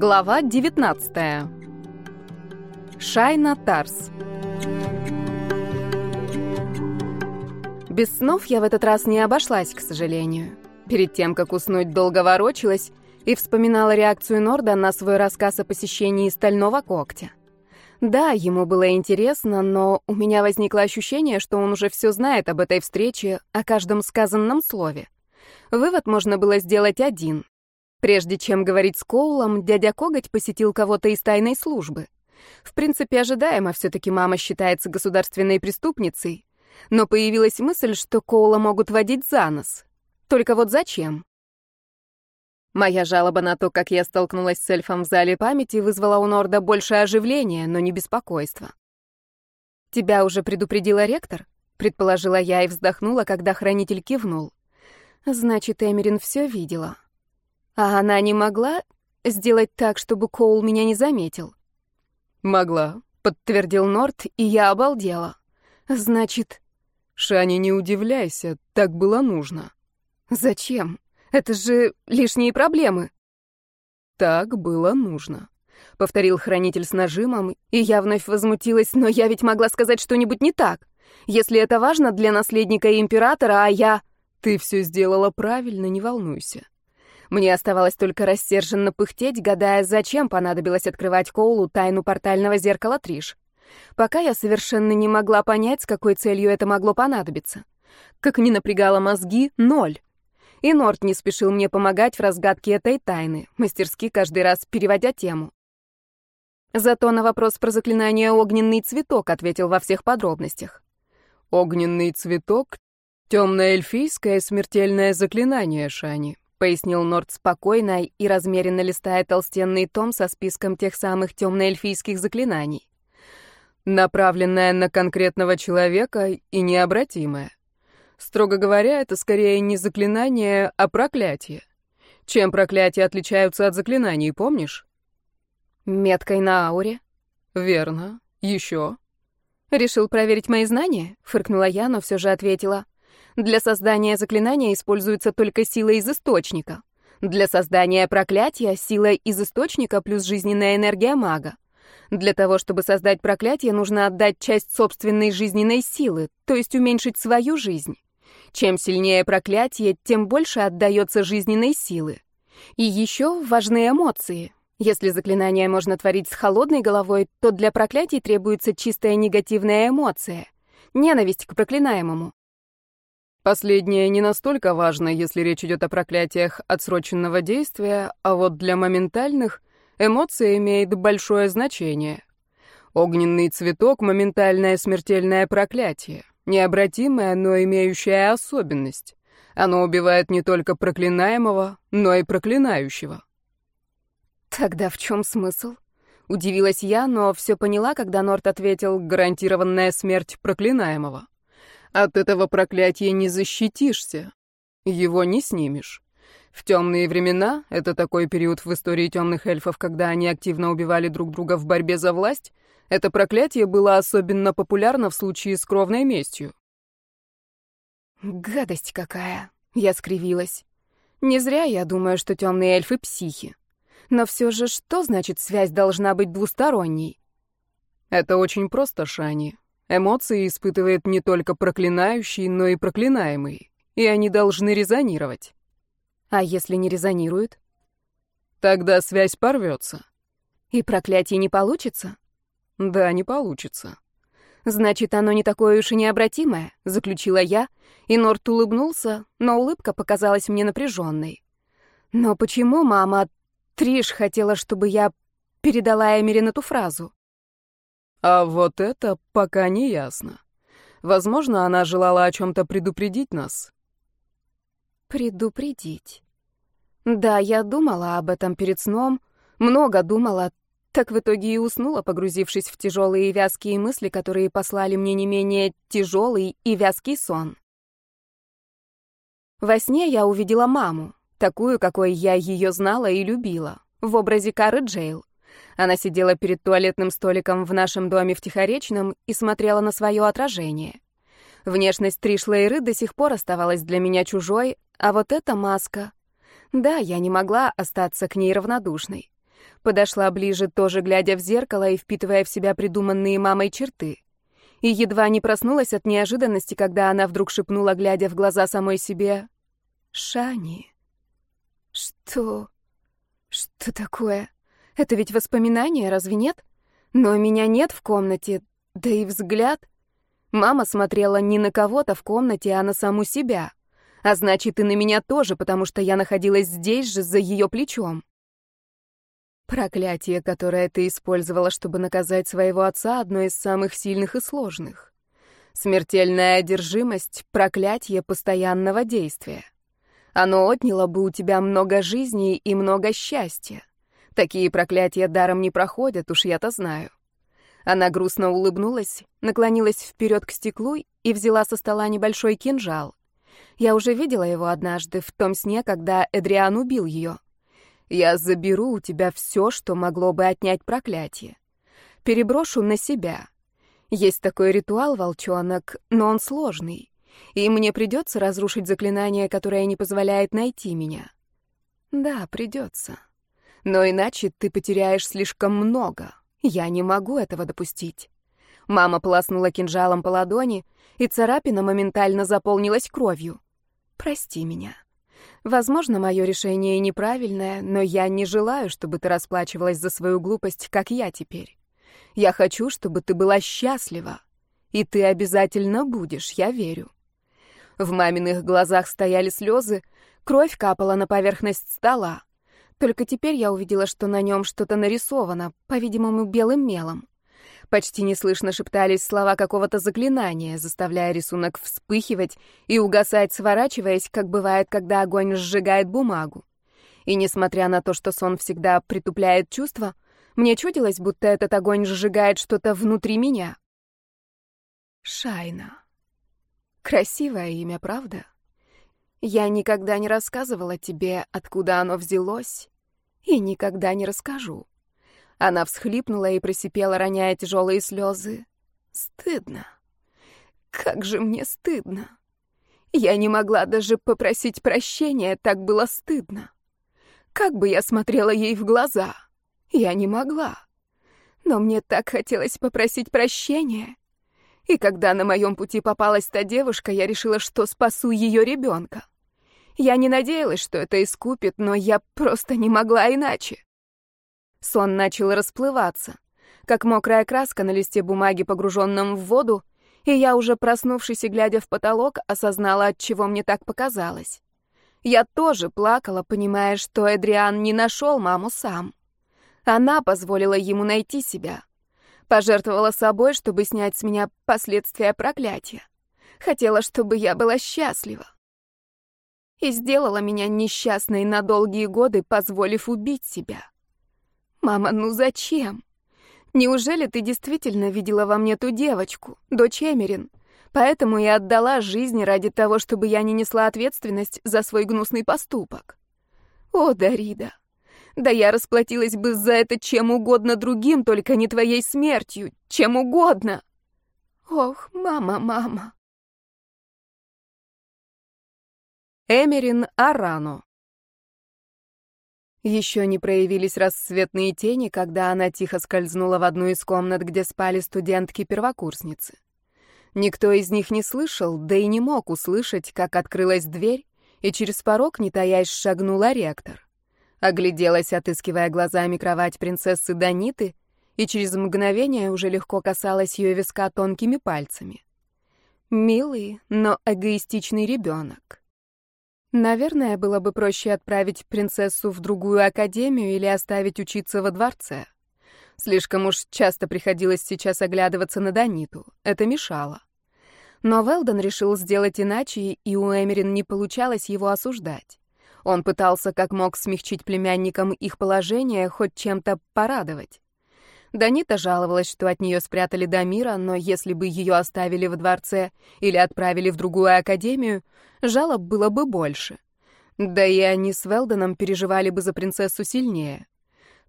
Глава 19. Шайна Тарс. Без снов я в этот раз не обошлась, к сожалению. Перед тем, как уснуть, долго ворочалась и вспоминала реакцию Норда на свой рассказ о посещении Стального Когтя. Да, ему было интересно, но у меня возникло ощущение, что он уже все знает об этой встрече, о каждом сказанном слове. Вывод можно было сделать один. Прежде чем говорить с Коулом, дядя Коготь посетил кого-то из тайной службы. В принципе, ожидаемо, все-таки мама считается государственной преступницей. Но появилась мысль, что Коула могут водить за нос. Только вот зачем? Моя жалоба на то, как я столкнулась с эльфом в зале памяти, вызвала у Норда больше оживления, но не беспокойства. «Тебя уже предупредила ректор?» — предположила я и вздохнула, когда хранитель кивнул. «Значит, Эмерин все видела». А она не могла сделать так, чтобы Коул меня не заметил? Могла, подтвердил Норт, и я обалдела. Значит... Шани, не удивляйся, так было нужно. Зачем? Это же лишние проблемы. Так было нужно. Повторил хранитель с нажимом, и я вновь возмутилась, но я ведь могла сказать что-нибудь не так. Если это важно для наследника императора, а я... Ты все сделала правильно, не волнуйся. Мне оставалось только рассерженно пыхтеть, гадая, зачем понадобилось открывать Коулу тайну портального зеркала Триш. Пока я совершенно не могла понять, с какой целью это могло понадобиться. Как ни напрягало мозги, ноль. И Норт не спешил мне помогать в разгадке этой тайны, мастерски каждый раз переводя тему. Зато на вопрос про заклинание «Огненный цветок» ответил во всех подробностях. «Огненный цветок — темное эльфийское смертельное заклинание, Шани. — пояснил Норд спокойно и размеренно листая толстенный том со списком тех самых темно-эльфийских заклинаний. «Направленное на конкретного человека и необратимое. Строго говоря, это скорее не заклинание, а проклятие. Чем проклятия отличаются от заклинаний, помнишь?» «Меткой на ауре». «Верно. Еще?» «Решил проверить мои знания?» — фыркнула я, но все же ответила — для создания заклинания используется только сила из источника. Для создания проклятия — сила из источника плюс жизненная энергия мага. Для того, чтобы создать проклятие, нужно отдать часть собственной жизненной силы, то есть уменьшить свою жизнь. Чем сильнее проклятие, тем больше отдается жизненной силы. И еще важны эмоции. Если заклинание можно творить с холодной головой, то для проклятий требуется чистая негативная эмоция — ненависть к проклинаемому. Последнее не настолько важно, если речь идет о проклятиях отсроченного действия, а вот для моментальных эмоция имеет большое значение. Огненный цветок — моментальное смертельное проклятие, необратимое, но имеющее особенность. Оно убивает не только проклинаемого, но и проклинающего. Тогда в чем смысл? Удивилась я, но все поняла, когда Норт ответил «гарантированная смерть проклинаемого». От этого проклятия не защитишься. Его не снимешь. В темные времена, это такой период в истории темных эльфов, когда они активно убивали друг друга в борьбе за власть, это проклятие было особенно популярно в случае с кровной местью. Гадость какая! Я скривилась. Не зря я думаю, что темные эльфы психи. Но все же, что значит связь должна быть двусторонней? Это очень просто, Шани. Эмоции испытывает не только проклинающий, но и проклинаемый, и они должны резонировать. А если не резонируют? Тогда связь порвется. И проклятие не получится? Да, не получится. Значит, оно не такое уж и необратимое, заключила я, и Норт улыбнулся, но улыбка показалась мне напряженной. Но почему мама Триш хотела, чтобы я передала Эмерин эту фразу? А вот это пока не ясно. Возможно, она желала о чем-то предупредить нас. Предупредить. Да, я думала об этом перед сном, много думала, так в итоге и уснула, погрузившись в тяжелые и вязкие мысли, которые послали мне не менее тяжелый и вязкий сон. Во сне я увидела маму, такую, какой я ее знала и любила, в образе Кары Джейл. Она сидела перед туалетным столиком в нашем доме в Тихоречном и смотрела на свое отражение. Внешность Тришлейры до сих пор оставалась для меня чужой, а вот эта маска... Да, я не могла остаться к ней равнодушной. Подошла ближе, тоже глядя в зеркало и впитывая в себя придуманные мамой черты. И едва не проснулась от неожиданности, когда она вдруг шепнула, глядя в глаза самой себе, «Шани». «Что? Что такое? Это ведь воспоминания, разве нет? Но меня нет в комнате, да и взгляд...» Мама смотрела не на кого-то в комнате, а на саму себя. А значит, и на меня тоже, потому что я находилась здесь же, за ее плечом. Проклятие, которое ты использовала, чтобы наказать своего отца, одно из самых сильных и сложных. Смертельная одержимость — проклятие постоянного действия. Оно отняло бы у тебя много жизней и много счастья. Такие проклятия даром не проходят, уж я-то знаю. Она грустно улыбнулась, наклонилась вперед к стеклу и взяла со стола небольшой кинжал. Я уже видела его однажды в том сне, когда Эдриан убил ее. Я заберу у тебя все, что могло бы отнять проклятие. Переброшу на себя. Есть такой ритуал, волчонок, но он сложный. И мне придется разрушить заклинание, которое не позволяет найти меня. Да, придется. Но иначе ты потеряешь слишком много. Я не могу этого допустить. Мама полоснула кинжалом по ладони, и царапина моментально заполнилась кровью. Прости меня. Возможно, мое решение неправильное, но я не желаю, чтобы ты расплачивалась за свою глупость, как я теперь. Я хочу, чтобы ты была счастлива. И ты обязательно будешь, я верю. В маминых глазах стояли слезы, кровь капала на поверхность стола. Только теперь я увидела, что на нем что-то нарисовано, по-видимому, белым мелом. Почти неслышно шептались слова какого-то заклинания, заставляя рисунок вспыхивать и угасать, сворачиваясь, как бывает, когда огонь сжигает бумагу. И несмотря на то, что сон всегда притупляет чувства, мне чудилось, будто этот огонь сжигает что-то внутри меня. Шайна. Красивое имя, правда? Я никогда не рассказывала тебе, откуда оно взялось, и никогда не расскажу. Она всхлипнула и просипела, роняя тяжелые слезы. Стыдно. Как же мне стыдно. Я не могла даже попросить прощения, так было стыдно. Как бы я смотрела ей в глаза? Я не могла. Но мне так хотелось попросить прощения. И когда на моем пути попалась та девушка, я решила, что спасу ее ребенка. Я не надеялась, что это искупит, но я просто не могла иначе. Сон начал расплываться, как мокрая краска на листе бумаги, погруженном в воду, и я, уже проснувшись и глядя в потолок, осознала, от чего мне так показалось. Я тоже плакала, понимая, что Эдриан не нашел маму сам. Она позволила ему найти себя. Пожертвовала собой, чтобы снять с меня последствия проклятия. Хотела, чтобы я была счастлива. И сделала меня несчастной на долгие годы, позволив убить себя. Мама, ну зачем? Неужели ты действительно видела во мне ту девочку, дочь Эмерин? Поэтому и отдала жизнь ради того, чтобы я не несла ответственность за свой гнусный поступок. О, Дарида, да я расплатилась бы за это чем угодно другим, только не твоей смертью, чем угодно. Ох, мама, мама. Эмерин Арано Еще не проявились рассветные тени, когда она тихо скользнула в одну из комнат, где спали студентки-первокурсницы. Никто из них не слышал, да и не мог услышать, как открылась дверь, и через порог, не таясь, шагнула ректор. Огляделась, отыскивая глазами кровать принцессы Даниты, и через мгновение уже легко касалась ее виска тонкими пальцами. Милый, но эгоистичный ребенок. Наверное, было бы проще отправить принцессу в другую академию или оставить учиться во дворце. Слишком уж часто приходилось сейчас оглядываться на Даниту. Это мешало. Но Велдон решил сделать иначе, и у Эмерин не получалось его осуждать. Он пытался как мог смягчить племянникам их положение, хоть чем-то порадовать. Данита жаловалась, что от нее спрятали Дамира, но если бы ее оставили в дворце или отправили в другую академию, жалоб было бы больше. Да и они с Велдоном переживали бы за принцессу сильнее.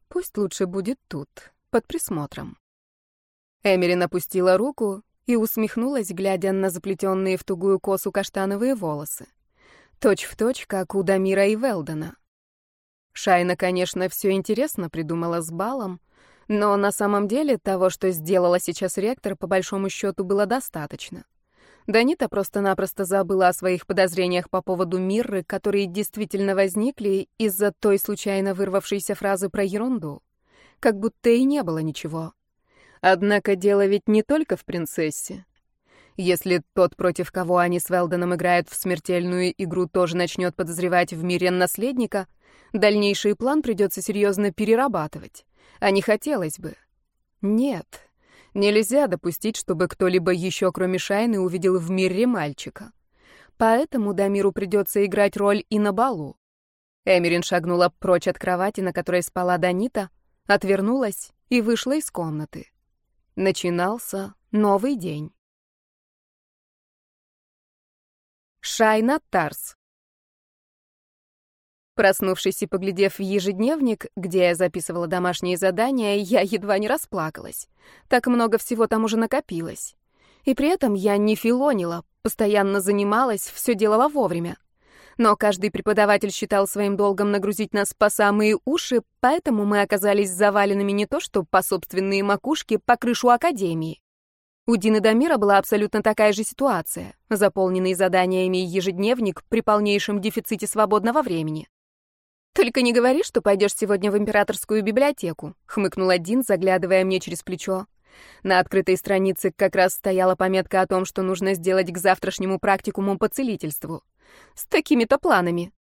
Пусть лучше будет тут, под присмотром. Эмерин опустила руку и усмехнулась, глядя на заплетенные в тугую косу каштановые волосы. Точь в точь, как у Дамира и Велдона. Шайна, конечно, все интересно придумала с балом, но на самом деле того, что сделала сейчас ректор, по большому счету было достаточно. Данита просто-напросто забыла о своих подозрениях по поводу Мирры, которые действительно возникли из-за той случайно вырвавшейся фразы про ерунду. Как будто и не было ничего. Однако дело ведь не только в принцессе. Если тот, против кого они с Велденом играют в смертельную игру, тоже начнет подозревать в мире наследника, дальнейший план придется серьезно перерабатывать. А не хотелось бы. Нет, Нельзя допустить, чтобы кто-либо еще, кроме Шайны, увидел в мире мальчика. Поэтому Дамиру придется играть роль и на балу. Эмерин шагнула прочь от кровати, на которой спала Данита, отвернулась и вышла из комнаты. Начинался новый день. Шайна Тарс Проснувшись и поглядев в ежедневник, где я записывала домашние задания, я едва не расплакалась. Так много всего там уже накопилось. И при этом я не филонила, постоянно занималась, все делала вовремя. Но каждый преподаватель считал своим долгом нагрузить нас по самые уши, поэтому мы оказались заваленными не то что по собственные макушки, по крышу академии. У Дины Дамира была абсолютно такая же ситуация, заполненный заданиями ежедневник при полнейшем дефиците свободного времени. «Только не говори, что пойдешь сегодня в императорскую библиотеку», — хмыкнул один, заглядывая мне через плечо. На открытой странице как раз стояла пометка о том, что нужно сделать к завтрашнему практикуму по целительству. С такими-то планами.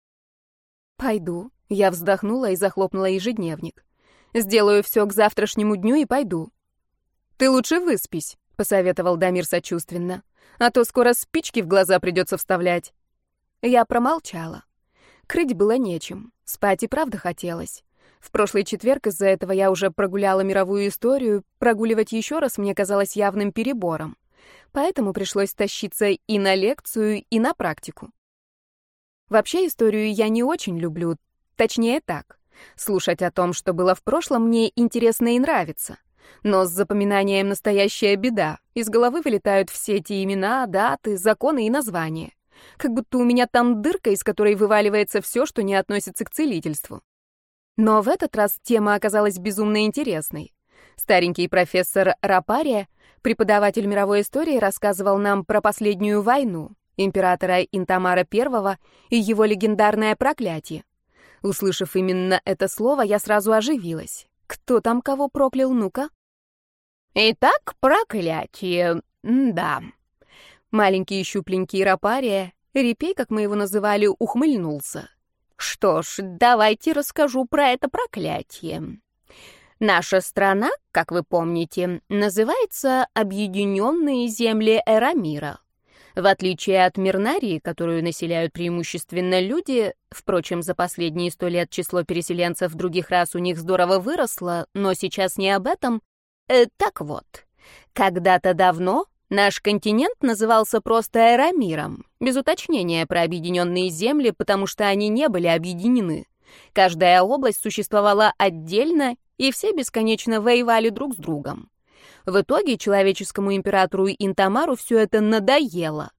«Пойду», — я вздохнула и захлопнула ежедневник. «Сделаю все к завтрашнему дню и пойду». «Ты лучше выспись», — посоветовал Дамир сочувственно. «А то скоро спички в глаза придется вставлять». Я промолчала. Крыть было нечем. Спать и правда хотелось. В прошлый четверг из-за этого я уже прогуляла мировую историю, прогуливать еще раз мне казалось явным перебором. Поэтому пришлось тащиться и на лекцию, и на практику. Вообще историю я не очень люблю, точнее так. Слушать о том, что было в прошлом, мне интересно и нравится. Но с запоминанием настоящая беда. Из головы вылетают все эти имена, даты, законы и названия как будто у меня там дырка, из которой вываливается все, что не относится к целительству. Но в этот раз тема оказалась безумно интересной. Старенький профессор Рапария, преподаватель мировой истории, рассказывал нам про последнюю войну, императора Интамара I и его легендарное проклятие. Услышав именно это слово, я сразу оживилась. Кто там кого проклял, ну-ка? Итак, проклятие, да. Маленький щупленький Рапария, Репей, как мы его называли, ухмыльнулся. Что ж, давайте расскажу про это проклятие. Наша страна, как вы помните, называется Объединенные земли Эрамира. В отличие от Мирнарии, которую населяют преимущественно люди, впрочем, за последние сто лет число переселенцев других рас у них здорово выросло, но сейчас не об этом. Э, так вот, когда-то давно Наш континент назывался просто Эрамиром, без уточнения про объединенные земли, потому что они не были объединены. Каждая область существовала отдельно, и все бесконечно воевали друг с другом. В итоге человеческому императору Интамару все это надоело,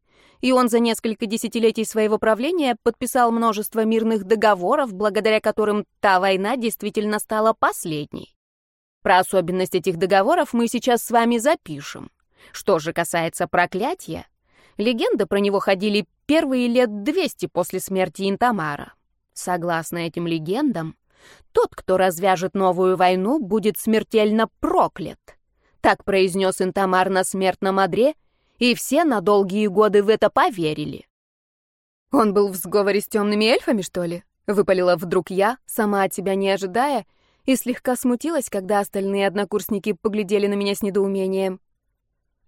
и он за несколько десятилетий своего правления подписал множество мирных договоров, благодаря которым та война действительно стала последней. Про особенность этих договоров мы сейчас с вами запишем. Что же касается проклятия, легенды про него ходили первые лет 200 после смерти Интамара. Согласно этим легендам, тот, кто развяжет новую войну, будет смертельно проклят. Так произнес Интамар на смертном одре, и все на долгие годы в это поверили. «Он был в сговоре с темными эльфами, что ли?» — выпалила вдруг я, сама от себя не ожидая, и слегка смутилась, когда остальные однокурсники поглядели на меня с недоумением.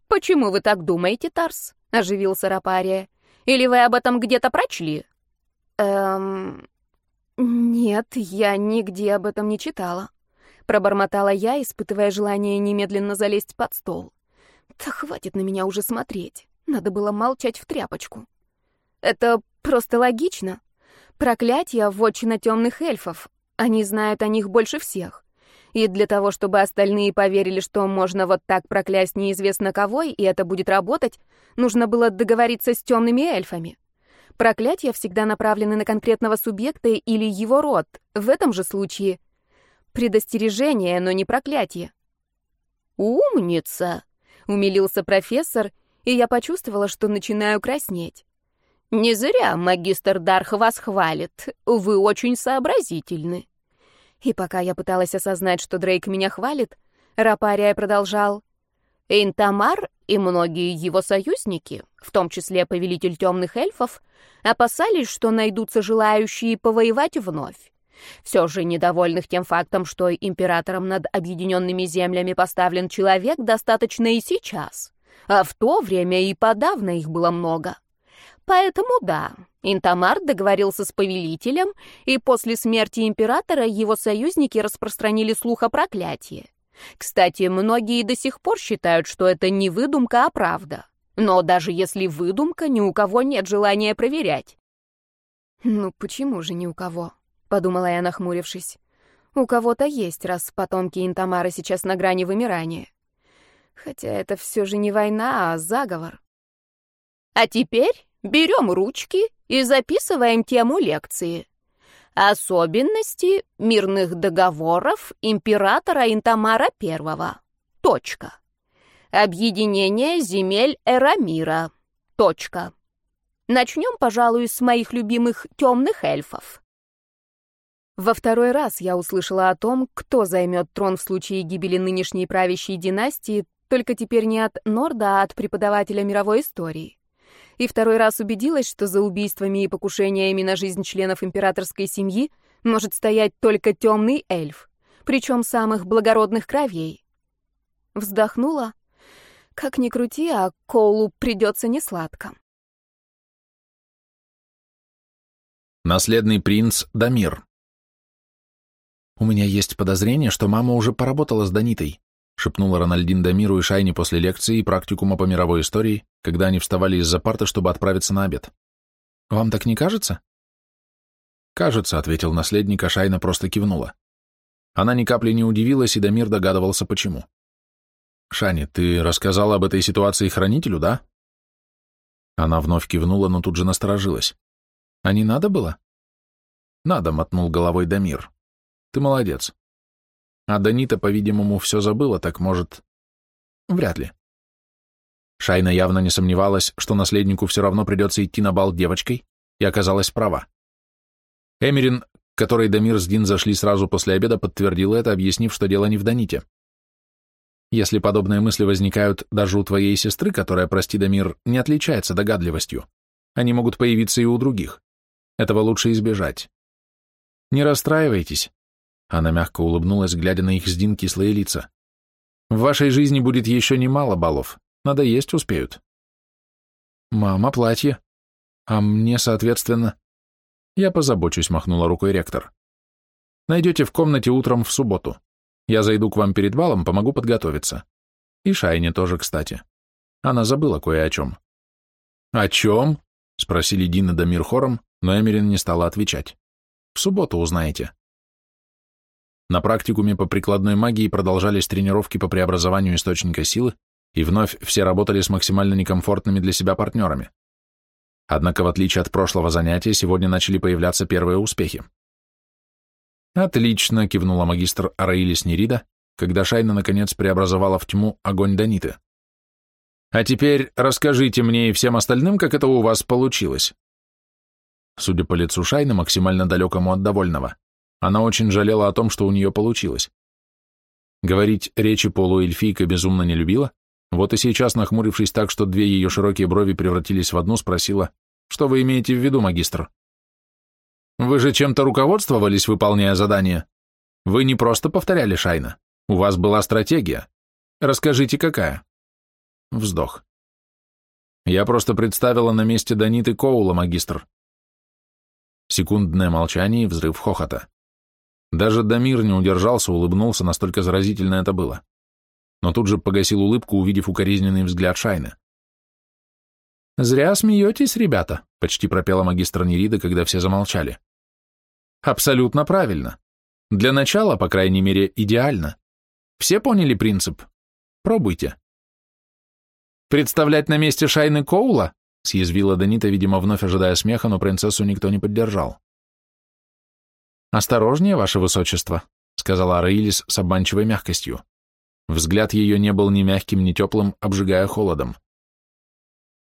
«Почему вы так думаете, Тарс?» — оживился Рапария. «Или вы об этом где-то прочли?» «Эм... Нет, я нигде об этом не читала». Пробормотала я, испытывая желание немедленно залезть под стол. «Да хватит на меня уже смотреть. Надо было молчать в тряпочку». «Это просто логично. Проклятие — вотчина темных эльфов. Они знают о них больше всех. И для того, чтобы остальные поверили, что можно вот так проклясть неизвестно кого, и это будет работать, нужно было договориться с темными эльфами. Проклятия всегда направлены на конкретного субъекта или его род. В этом же случае предостережение, но не проклятие. «Умница!» — умилился профессор, и я почувствовала, что начинаю краснеть. «Не зря магистр Дарх вас хвалит. Вы очень сообразительны». И пока я пыталась осознать, что Дрейк меня хвалит, Рапария продолжал. Интамар и многие его союзники, в том числе повелитель темных эльфов, опасались, что найдутся желающие повоевать вновь. Все же недовольных тем фактом, что императором над объединенными землями поставлен человек, достаточно и сейчас. А в то время и подавно их было много. Поэтому да, Интамар договорился с повелителем, и после смерти императора его союзники распространили слух о проклятии. Кстати, многие до сих пор считают, что это не выдумка, а правда. Но даже если выдумка, ни у кого нет желания проверять. «Ну почему же ни у кого?» — подумала я, нахмурившись. «У кого-то есть, раз потомки Интамара сейчас на грани вымирания. Хотя это все же не война, а заговор». «А теперь берем ручки и записываем тему лекции», Особенности мирных договоров императора Интамара I. Точка. Объединение земель Эрамира. Точка. Начнем, пожалуй, с моих любимых темных эльфов. Во второй раз я услышала о том, кто займет трон в случае гибели нынешней правящей династии, только теперь не от Норда, а от преподавателя мировой истории и второй раз убедилась, что за убийствами и покушениями на жизнь членов императорской семьи может стоять только темный эльф, причем самых благородных кровей. Вздохнула. Как ни крути, а Коулу придется несладко. Наследный принц Дамир. У меня есть подозрение, что мама уже поработала с Данитой шепнула Рональдин Дамиру и Шайне после лекции и практикума по мировой истории, когда они вставали из-за парты, чтобы отправиться на обед. «Вам так не кажется?» «Кажется», — ответил наследник, а Шайна просто кивнула. Она ни капли не удивилась, и Дамир догадывался, почему. «Шани, ты рассказала об этой ситуации хранителю, да?» Она вновь кивнула, но тут же насторожилась. «А не надо было?» «Надо», — мотнул головой Дамир. «Ты молодец. А Данита, по-видимому, все забыла, так может... Вряд ли. Шайна явно не сомневалась, что наследнику все равно придется идти на бал девочкой, и оказалась права. Эмерин, которой Дамир с Дин зашли сразу после обеда, подтвердила это, объяснив, что дело не в Даните. Если подобные мысли возникают даже у твоей сестры, которая, прости, Дамир, не отличается догадливостью, они могут появиться и у других. Этого лучше избежать. Не расстраивайтесь, она мягко улыбнулась, глядя на их с Дин кислые лица. «В вашей жизни будет еще немало баллов. Надо есть успеют». «Мама, платье. А мне, соответственно...» «Я позабочусь», — махнула рукой ректор. «Найдете в комнате утром в субботу. Я зайду к вам перед балом, помогу подготовиться. И Шайне тоже, кстати. Она забыла кое о чем». «О чем?» — спросили Дин и Дамир хором, но Эмерин не стала отвечать. «В субботу узнаете». На практикуме по прикладной магии продолжались тренировки по преобразованию источника силы, и вновь все работали с максимально некомфортными для себя партнерами. Однако, в отличие от прошлого занятия, сегодня начали появляться первые успехи. «Отлично», — кивнула магистр Араилис Нерида, когда Шайна, наконец, преобразовала в тьму огонь Даниты. «А теперь расскажите мне и всем остальным, как это у вас получилось». Судя по лицу Шайны, максимально далекому от довольного, она очень жалела о том, что у нее получилось. Говорить речи полуэльфийка безумно не любила, вот и сейчас, нахмурившись так, что две ее широкие брови превратились в одну, спросила, «Что вы имеете в виду, магистр?» «Вы же чем-то руководствовались, выполняя задание? Вы не просто повторяли Шайна. У вас была стратегия. Расскажите, какая?» Вздох. «Я просто представила на месте Даниты Коула, магистр». Секундное молчание и взрыв хохота. Даже Дамир не удержался, улыбнулся, настолько заразительно это было. Но тут же погасил улыбку, увидев укоризненный взгляд Шайны. «Зря смеетесь, ребята», — почти пропела магистр Нерида, когда все замолчали. «Абсолютно правильно. Для начала, по крайней мере, идеально. Все поняли принцип? Пробуйте». «Представлять на месте Шайны Коула?» Съязвила Данита, видимо, вновь ожидая смеха, но принцессу никто не поддержал. «Осторожнее, ваше высочество», — сказала Араилис с обманчивой мягкостью. Взгляд ее не был ни мягким, ни теплым, обжигая холодом.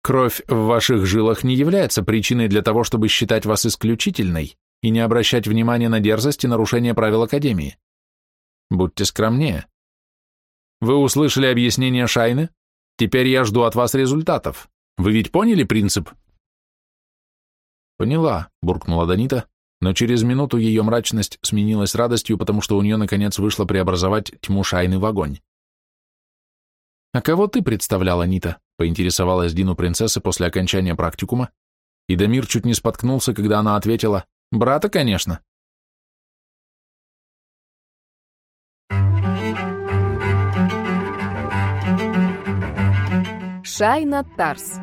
«Кровь в ваших жилах не является причиной для того, чтобы считать вас исключительной и не обращать внимания на дерзость и нарушение правил Академии. Будьте скромнее. Вы услышали объяснение Шайны? Теперь я жду от вас результатов. Вы ведь поняли принцип?» «Поняла», — буркнула Данита, но через минуту ее мрачность сменилась радостью, потому что у нее наконец вышло преобразовать тьму Шайны в огонь. «А кого ты представляла, Нита?» — поинтересовалась Дину принцессы после окончания практикума, и Дамир чуть не споткнулся, когда она ответила «Брата, конечно». Шайна Тарс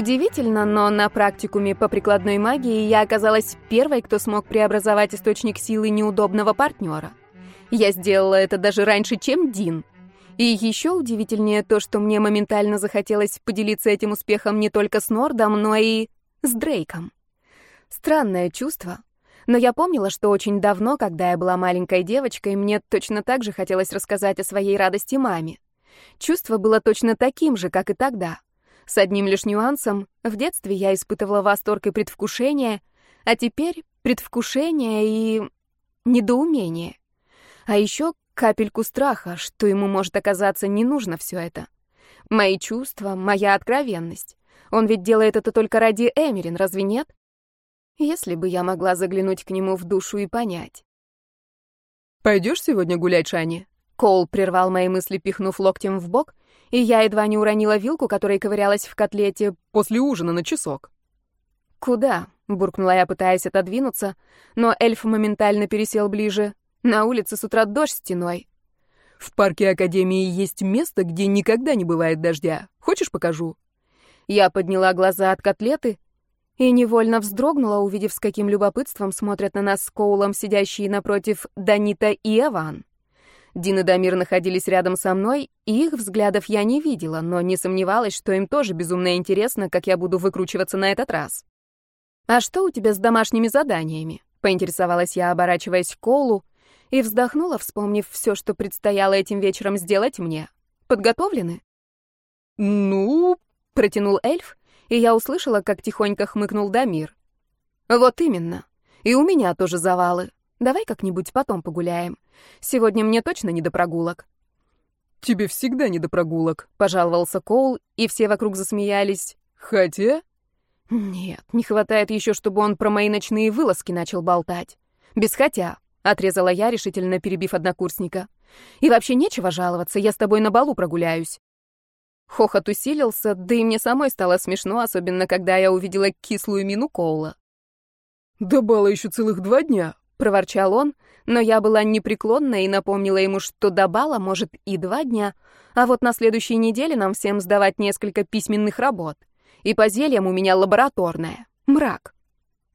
Удивительно, но на практикуме по прикладной магии я оказалась первой, кто смог преобразовать источник силы неудобного партнера. Я сделала это даже раньше, чем Дин. И еще удивительнее то, что мне моментально захотелось поделиться этим успехом не только с Нордом, но и с Дрейком. Странное чувство. Но я помнила, что очень давно, когда я была маленькой девочкой, мне точно так же хотелось рассказать о своей радости маме. Чувство было точно таким же, как и тогда. С одним лишь нюансом, в детстве я испытывала восторг и предвкушение, а теперь предвкушение и недоумение. А еще капельку страха, что ему может оказаться не нужно все это. Мои чувства, моя откровенность. Он ведь делает это только ради Эмерин, разве нет? Если бы я могла заглянуть к нему в душу и понять. «Пойдешь сегодня гулять, Шани?» Коул прервал мои мысли, пихнув локтем в бок, и я едва не уронила вилку, которой ковырялась в котлете после ужина на часок. «Куда?» — буркнула я, пытаясь отодвинуться, но эльф моментально пересел ближе. На улице с утра дождь стеной. «В парке Академии есть место, где никогда не бывает дождя. Хочешь, покажу?» Я подняла глаза от котлеты и невольно вздрогнула, увидев, с каким любопытством смотрят на нас с Коулом сидящие напротив Данита и Эван. Дин и Дамир находились рядом со мной, и их взглядов я не видела, но не сомневалась, что им тоже безумно интересно, как я буду выкручиваться на этот раз. «А что у тебя с домашними заданиями?» — поинтересовалась я, оборачиваясь к Коулу, и вздохнула, вспомнив все, что предстояло этим вечером сделать мне. «Подготовлены?» «Ну...» — протянул эльф, и я услышала, как тихонько хмыкнул Дамир. «Вот именно. И у меня тоже завалы. Давай как-нибудь потом погуляем. Сегодня мне точно не до прогулок». «Тебе всегда не до прогулок», — пожаловался Коул, и все вокруг засмеялись. «Хотя...» «Нет, не хватает еще, чтобы он про мои ночные вылазки начал болтать. Без хотя», — отрезала я, решительно перебив однокурсника. «И вообще нечего жаловаться, я с тобой на балу прогуляюсь». Хохот усилился, да и мне самой стало смешно, особенно когда я увидела кислую мину Коула. «До бала еще целых два дня», проворчал он, но я была непреклонна и напомнила ему, что до бала может и два дня, а вот на следующей неделе нам всем сдавать несколько письменных работ. И по зельям у меня лабораторная. Мрак.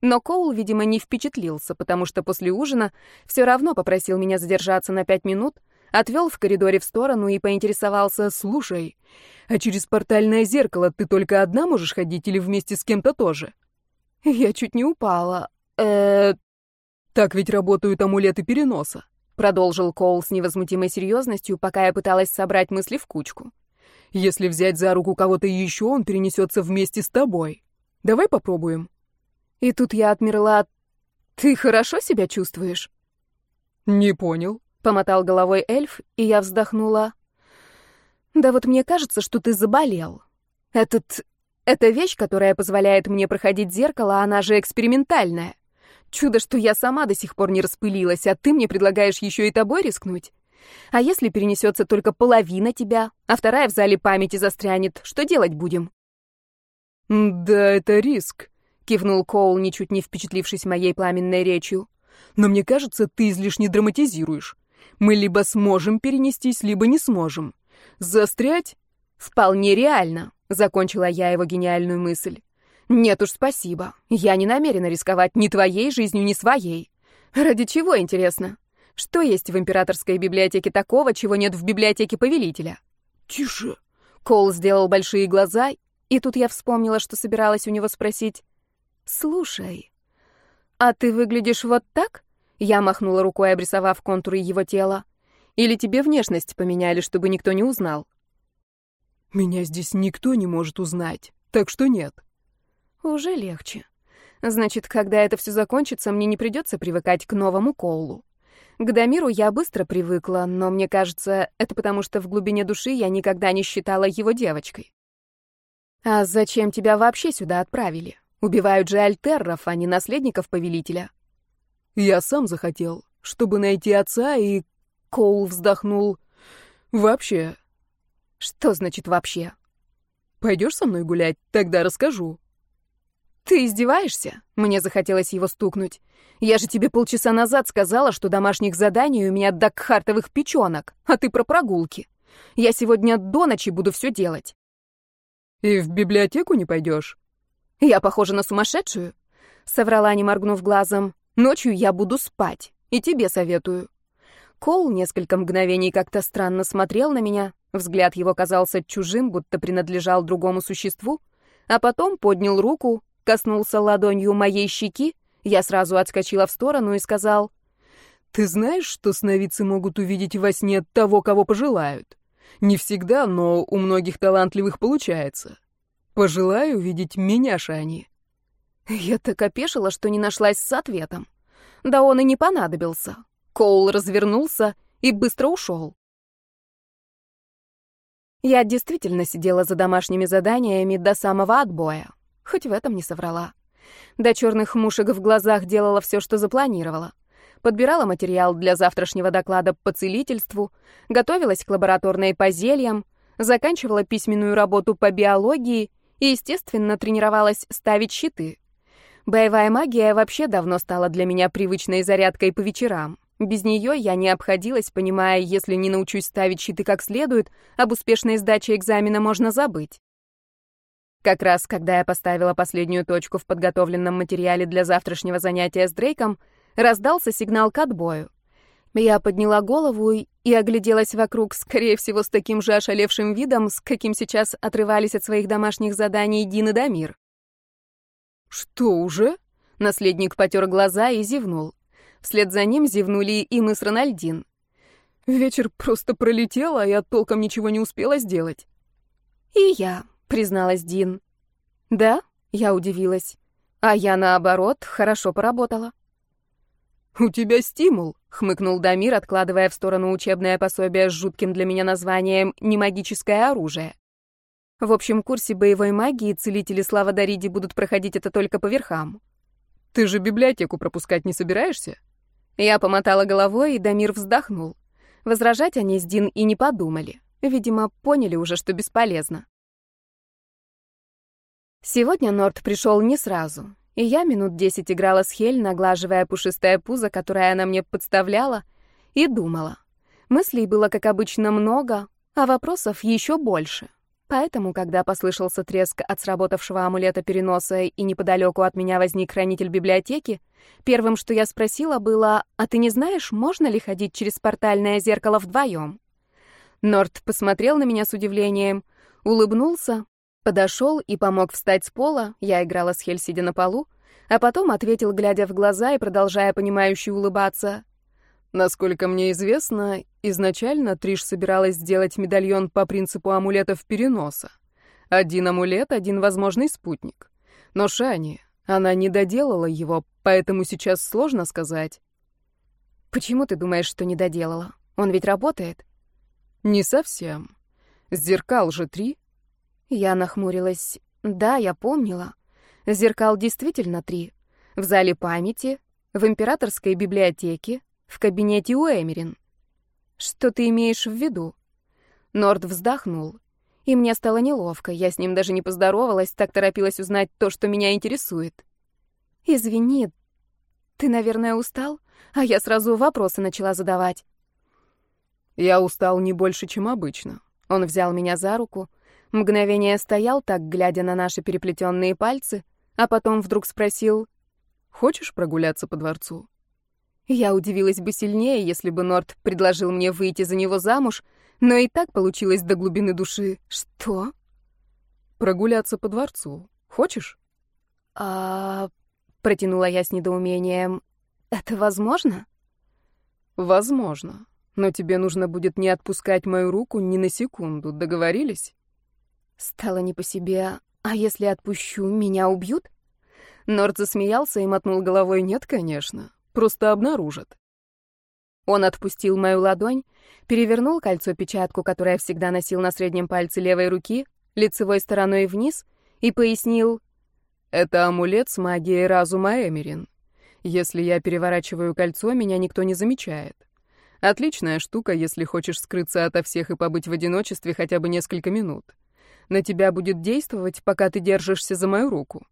Но Коул, видимо, не впечатлился, потому что после ужина все равно попросил меня задержаться на пять минут, отвел в коридоре в сторону и поинтересовался, «Слушай, а через портальное зеркало ты только одна можешь ходить или вместе с кем-то тоже?» Я чуть не упала. э так ведь работают амулеты переноса. Продолжил Коул с невозмутимой серьезностью, пока я пыталась собрать мысли в кучку. Если взять за руку кого-то еще, он перенесется вместе с тобой. Давай попробуем. И тут я отмерла. Ты хорошо себя чувствуешь? Не понял. Помотал головой эльф, и я вздохнула. Да вот мне кажется, что ты заболел. Этот... Эта вещь, которая позволяет мне проходить зеркало, она же экспериментальная. Чудо, что я сама до сих пор не распылилась, а ты мне предлагаешь еще и тобой рискнуть. А если перенесется только половина тебя, а вторая в зале памяти застрянет, что делать будем? Да, это риск, кивнул Коул, ничуть не впечатлившись моей пламенной речью. Но мне кажется, ты излишне драматизируешь. Мы либо сможем перенестись, либо не сможем. Застрять? Вполне реально, закончила я его гениальную мысль. Нет уж, спасибо. Я не намерена рисковать ни твоей жизнью, ни своей. Ради чего, интересно? Что есть в императорской библиотеке такого, чего нет в библиотеке повелителя? Тише. Кол сделал большие глаза, и тут я вспомнила, что собиралась у него спросить. «Слушай, а ты выглядишь вот так?» Я махнула рукой, обрисовав контуры его тела. «Или тебе внешность поменяли, чтобы никто не узнал?» «Меня здесь никто не может узнать, так что нет». «Уже легче. Значит, когда это все закончится, мне не придется привыкать к новому Коулу. К Дамиру я быстро привыкла, но мне кажется, это потому что в глубине души я никогда не считала его девочкой. А зачем тебя вообще сюда отправили? Убивают же альтерров, а не наследников повелителя. Я сам захотел, чтобы найти отца, и... Коул вздохнул. Вообще. Что значит вообще? Пойдешь со мной гулять? Тогда расскажу. «Ты издеваешься?» Мне захотелось его стукнуть. «Я же тебе полчаса назад сказала, что домашних заданий у меня до кхартовых печенок, а ты про прогулки. Я сегодня до ночи буду все делать». «И в библиотеку не пойдешь?» «Я похожа на сумасшедшую?» Соврала, не моргнув глазом. «Ночью я буду спать, и тебе советую». Кол несколько мгновений как-то странно смотрел на меня, взгляд его казался чужим, будто принадлежал другому существу, а потом поднял руку, коснулся ладонью моей щеки, я сразу отскочила в сторону и сказал, «Ты знаешь, что сновидцы могут увидеть во сне того, кого пожелают? Не всегда, но у многих талантливых получается. Пожелаю увидеть меня, Шани». Я так опешила, что не нашлась с ответом. Да он и не понадобился. Коул развернулся и быстро ушел. Я действительно сидела за домашними заданиями до самого отбоя. Хоть в этом не соврала. До черных мушек в глазах делала все, что запланировала. Подбирала материал для завтрашнего доклада по целительству, готовилась к лабораторной по зельям, заканчивала письменную работу по биологии и, естественно, тренировалась ставить щиты. Боевая магия вообще давно стала для меня привычной зарядкой по вечерам. Без нее я не обходилась, понимая, если не научусь ставить щиты как следует, об успешной сдаче экзамена можно забыть. Как раз, когда я поставила последнюю точку в подготовленном материале для завтрашнего занятия с Дрейком, раздался сигнал к отбою. Я подняла голову и огляделась вокруг, скорее всего, с таким же ошалевшим видом, с каким сейчас отрывались от своих домашних заданий Дин и Дамир. «Что уже?» Наследник потер глаза и зевнул. Вслед за ним зевнули и мы с Рональдин. Вечер просто пролетел, а я толком ничего не успела сделать. «И я», — призналась Дин. «Да?» — я удивилась. «А я, наоборот, хорошо поработала». «У тебя стимул», — хмыкнул Дамир, откладывая в сторону учебное пособие с жутким для меня названием «Немагическое оружие». В общем курсе боевой магии целители Слава Дариди будут проходить это только по верхам. «Ты же библиотеку пропускать не собираешься?» Я помотала головой, и Дамир вздохнул. Возражать они с Дин и не подумали. Видимо, поняли уже, что бесполезно. Сегодня Норт пришел не сразу, и я минут десять играла с Хель, наглаживая пушистое пузо, которое она мне подставляла, и думала. Мыслей было, как обычно, много, а вопросов еще больше. Поэтому, когда послышался треск от сработавшего амулета переноса и неподалеку от меня возник хранитель библиотеки, первым, что я спросила, было, «А ты не знаешь, можно ли ходить через портальное зеркало вдвоем?» Норт посмотрел на меня с удивлением, улыбнулся, Подошел и помог встать с пола, я играла с Хель, сидя на полу, а потом ответил, глядя в глаза и продолжая понимающе улыбаться. Насколько мне известно, изначально Триш собиралась сделать медальон по принципу амулетов переноса. Один амулет, один возможный спутник. Но Шани, она не доделала его, поэтому сейчас сложно сказать. Почему ты думаешь, что не доделала? Он ведь работает? Не совсем. Зеркал же три, я нахмурилась. Да, я помнила. Зеркал действительно три. В зале памяти, в императорской библиотеке, в кабинете у Эмерин. Что ты имеешь в виду? Норд вздохнул. И мне стало неловко. Я с ним даже не поздоровалась, так торопилась узнать то, что меня интересует. Извини, ты, наверное, устал? А я сразу вопросы начала задавать. Я устал не больше, чем обычно. Он взял меня за руку, Мгновение стоял так, глядя на наши переплетенные пальцы, а потом вдруг спросил, «Хочешь прогуляться по дворцу?» Я удивилась бы сильнее, если бы Норт предложил мне выйти за него замуж, Но и так получилось до глубины души. Что? Прогуляться по дворцу. Хочешь? А... Протянула я с недоумением. Это возможно? Возможно. Но тебе нужно будет не отпускать мою руку ни на секунду. Договорились? Стало не по себе. А если отпущу, меня убьют? Норд засмеялся и мотнул головой. Нет, конечно. Просто обнаружат. Он отпустил мою ладонь, перевернул кольцо-печатку, которое всегда носил на среднем пальце левой руки, лицевой стороной вниз, и пояснил. «Это амулет с магией разума Эмерин. Если я переворачиваю кольцо, меня никто не замечает. Отличная штука, если хочешь скрыться ото всех и побыть в одиночестве хотя бы несколько минут. На тебя будет действовать, пока ты держишься за мою руку».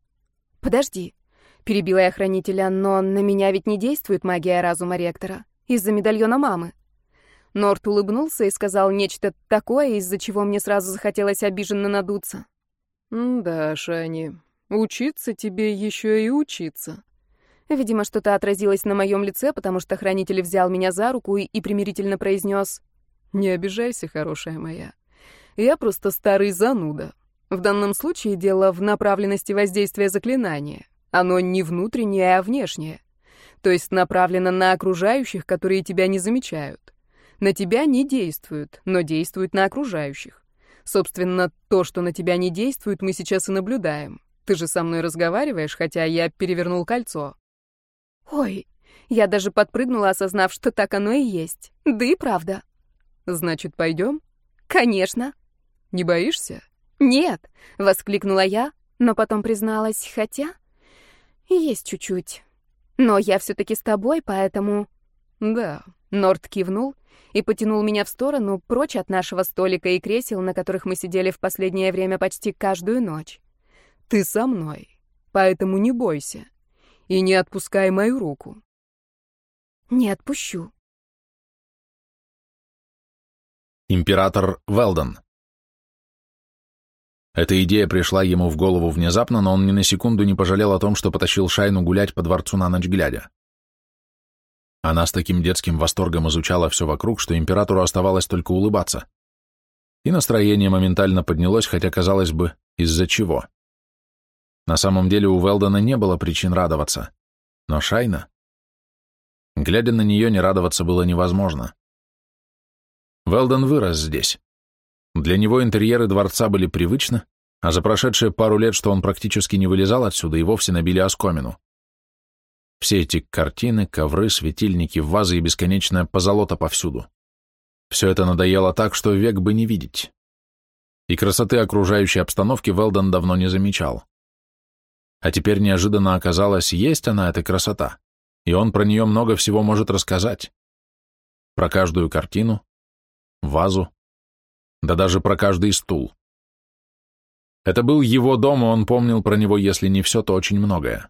«Подожди», — перебила я хранителя, «но на меня ведь не действует магия разума ректора. Из-за медальона мамы». Норт улыбнулся и сказал нечто такое, из-за чего мне сразу захотелось обиженно надуться. «Да, Шани, учиться тебе еще и учиться». Видимо, что-то отразилось на моем лице, потому что хранитель взял меня за руку и, и примирительно произнес. «Не обижайся, хорошая моя. Я просто старый зануда. В данном случае дело в направленности воздействия заклинания. Оно не внутреннее, а внешнее то есть направлена на окружающих, которые тебя не замечают. На тебя не действуют, но действуют на окружающих. Собственно, то, что на тебя не действует, мы сейчас и наблюдаем. Ты же со мной разговариваешь, хотя я перевернул кольцо. Ой, я даже подпрыгнула, осознав, что так оно и есть. Да и правда. Значит, пойдем? Конечно. Не боишься? Нет, воскликнула я, но потом призналась, хотя... Есть чуть-чуть. Но я все-таки с тобой, поэтому...» «Да». Норд кивнул и потянул меня в сторону, прочь от нашего столика и кресел, на которых мы сидели в последнее время почти каждую ночь. «Ты со мной, поэтому не бойся. И не отпускай мою руку». «Не отпущу». Император Велдон эта идея пришла ему в голову внезапно, но он ни на секунду не пожалел о том, что потащил Шайну гулять по дворцу на ночь глядя. Она с таким детским восторгом изучала все вокруг, что императору оставалось только улыбаться. И настроение моментально поднялось, хотя, казалось бы, из-за чего. На самом деле у Велдона не было причин радоваться. Но Шайна... Глядя на нее, не радоваться было невозможно. Велдон вырос здесь. Для него интерьеры дворца были привычны, а за прошедшие пару лет, что он практически не вылезал отсюда, и вовсе набили оскомину. Все эти картины, ковры, светильники, вазы и бесконечная позолота повсюду. Все это надоело так, что век бы не видеть. И красоты окружающей обстановки Велдон давно не замечал. А теперь неожиданно оказалось, есть она, эта красота, и он про нее много всего может рассказать. Про каждую картину, вазу, да даже про каждый стул. Это был его дом, и он помнил про него, если не все, то очень многое.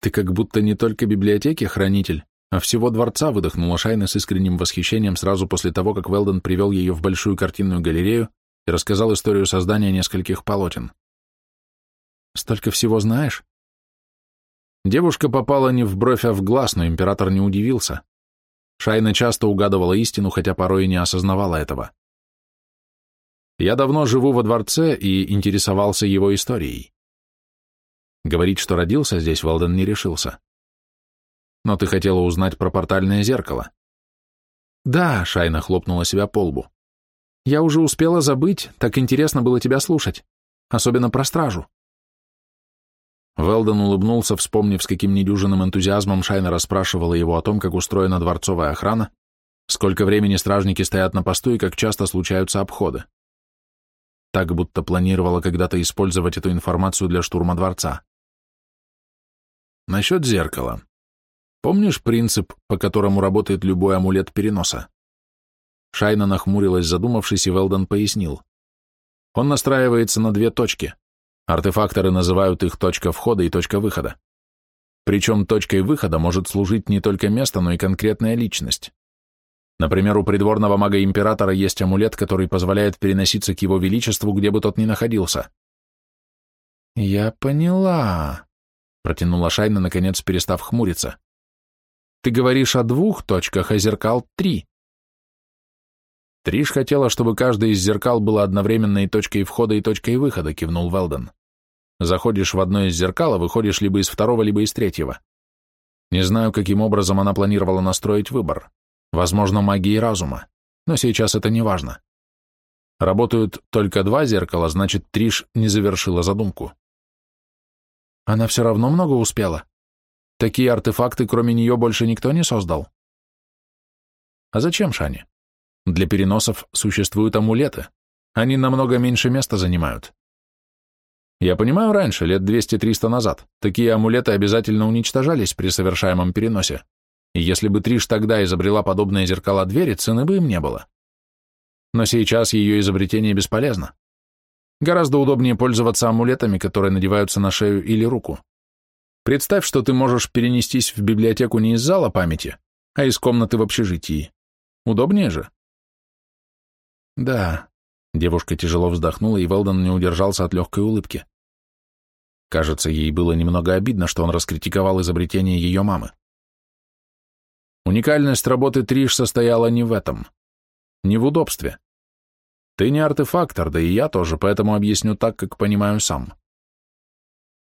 «Ты как будто не только библиотеки хранитель, а всего дворца», выдохнула Шайна с искренним восхищением сразу после того, как Велден привел ее в большую картинную галерею и рассказал историю создания нескольких полотен. «Столько всего знаешь?» Девушка попала не в бровь, а в глаз, но император не удивился. Шайна часто угадывала истину, хотя порой и не осознавала этого. Я давно живу во дворце и интересовался его историей. Говорить, что родился здесь, Валден не решился. Но ты хотела узнать про портальное зеркало. Да, Шайна хлопнула себя по лбу. Я уже успела забыть, так интересно было тебя слушать. Особенно про стражу. Велден улыбнулся, вспомнив, с каким недюжинным энтузиазмом Шайна расспрашивала его о том, как устроена дворцовая охрана, сколько времени стражники стоят на посту и как часто случаются обходы так будто планировала когда-то использовать эту информацию для штурма дворца. Насчет зеркала. Помнишь принцип, по которому работает любой амулет переноса? Шайна нахмурилась, задумавшись, и Велден пояснил. Он настраивается на две точки. Артефакторы называют их точка входа и точка выхода. Причем точкой выхода может служить не только место, но и конкретная личность. Например, у придворного мага-императора есть амулет, который позволяет переноситься к его величеству, где бы тот ни находился. «Я поняла», — протянула Шайна, наконец перестав хмуриться. «Ты говоришь о двух точках, а зеркал — три». Триш хотела, чтобы каждое из зеркал было одновременно и точкой входа, и точкой выхода, кивнул Велден. Заходишь в одно из зеркал, а выходишь либо из второго, либо из третьего. Не знаю, каким образом она планировала настроить выбор. Возможно, магией разума. Но сейчас это не важно. Работают только два зеркала, значит, Триш не завершила задумку. Она все равно много успела. Такие артефакты, кроме нее, больше никто не создал. А зачем, Шани? Для переносов существуют амулеты. Они намного меньше места занимают. Я понимаю, раньше, лет 200-300 назад, такие амулеты обязательно уничтожались при совершаемом переносе. Если бы Триш тогда изобрела подобные зеркала двери, цены бы им не было. Но сейчас ее изобретение бесполезно. Гораздо удобнее пользоваться амулетами, которые надеваются на шею или руку. Представь, что ты можешь перенестись в библиотеку не из зала памяти, а из комнаты в общежитии. Удобнее же? Да. Девушка тяжело вздохнула, и Велдон не удержался от легкой улыбки. Кажется, ей было немного обидно, что он раскритиковал изобретение ее мамы. Уникальность работы Триш состояла не в этом, не в удобстве. Ты не артефактор, да и я тоже, поэтому объясню так, как понимаю сам.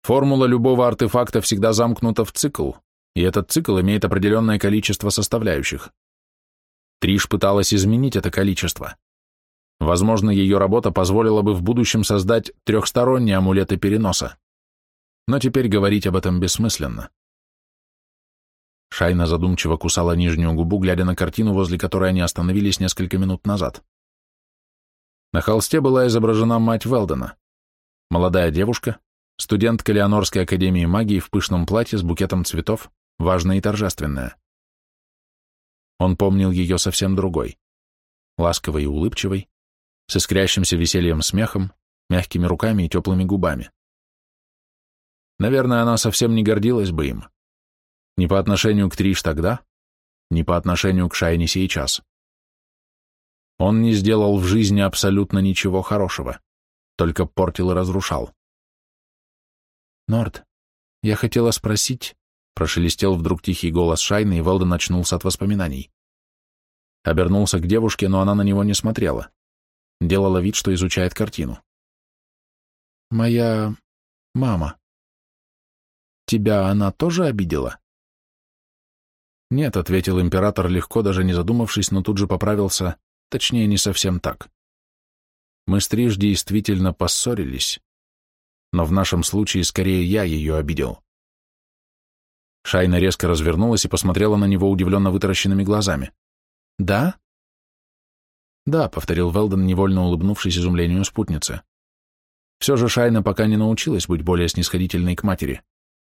Формула любого артефакта всегда замкнута в цикл, и этот цикл имеет определенное количество составляющих. Триш пыталась изменить это количество. Возможно, ее работа позволила бы в будущем создать трехсторонние амулеты переноса но теперь говорить об этом бессмысленно. Шайна задумчиво кусала нижнюю губу, глядя на картину, возле которой они остановились несколько минут назад. На холсте была изображена мать Велдена, молодая девушка, студентка Леонорской академии магии в пышном платье с букетом цветов, важная и торжественная. Он помнил ее совсем другой, ласковой и улыбчивой, с искрящимся весельем смехом, мягкими руками и теплыми губами. Наверное, она совсем не гордилась бы им. Ни по отношению к Триш тогда, ни по отношению к Шайне сейчас. Он не сделал в жизни абсолютно ничего хорошего, только портил и разрушал. «Норд, я хотела спросить...» Прошелестел вдруг тихий голос Шайны, и Велден очнулся от воспоминаний. Обернулся к девушке, но она на него не смотрела. Делала вид, что изучает картину. «Моя... мама», Тебя она тоже обидела? Нет, ответил император легко, даже не задумавшись, но тут же поправился, точнее, не совсем так. Мы с Триш действительно поссорились, но в нашем случае скорее я ее обидел. Шайна резко развернулась и посмотрела на него удивленно вытаращенными глазами. «Да?» «Да», — повторил Велден, невольно улыбнувшись изумлению спутницы. Все же Шайна пока не научилась быть более снисходительной к матери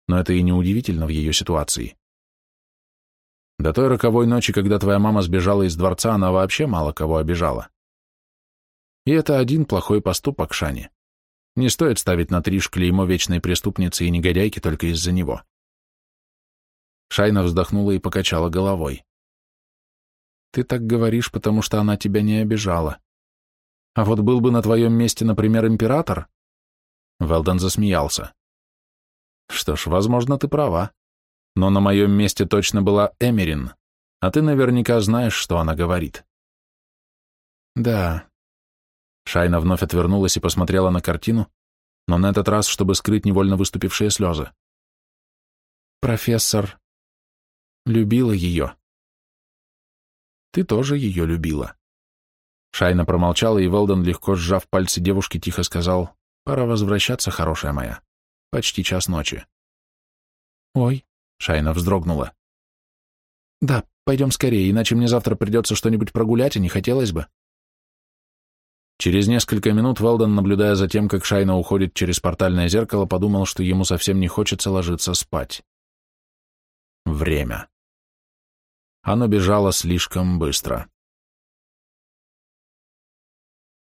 но это и не удивительно в ее ситуации. До той роковой ночи, когда твоя мама сбежала из дворца, она вообще мало кого обижала. И это один плохой поступок Шани. Не стоит ставить на Триш клеймо вечной преступницы и негодяйки только из-за него. Шайна вздохнула и покачала головой. Ты так говоришь, потому что она тебя не обижала. А вот был бы на твоем месте, например, император? Велден засмеялся. Что ж, возможно, ты права. Но на моем месте точно была Эмерин, а ты наверняка знаешь, что она говорит. Да. Шайна вновь отвернулась и посмотрела на картину, но на этот раз, чтобы скрыть невольно выступившие слезы. Профессор любила ее. Ты тоже ее любила. Шайна промолчала, и Велден, легко сжав пальцы девушки, тихо сказал, «Пора возвращаться, хорошая моя». Почти час ночи. Ой, Шайна вздрогнула. Да, пойдем скорее, иначе мне завтра придется что-нибудь прогулять, и не хотелось бы. Через несколько минут Велден, наблюдая за тем, как Шайна уходит через портальное зеркало, подумал, что ему совсем не хочется ложиться спать. Время. Оно бежало слишком быстро.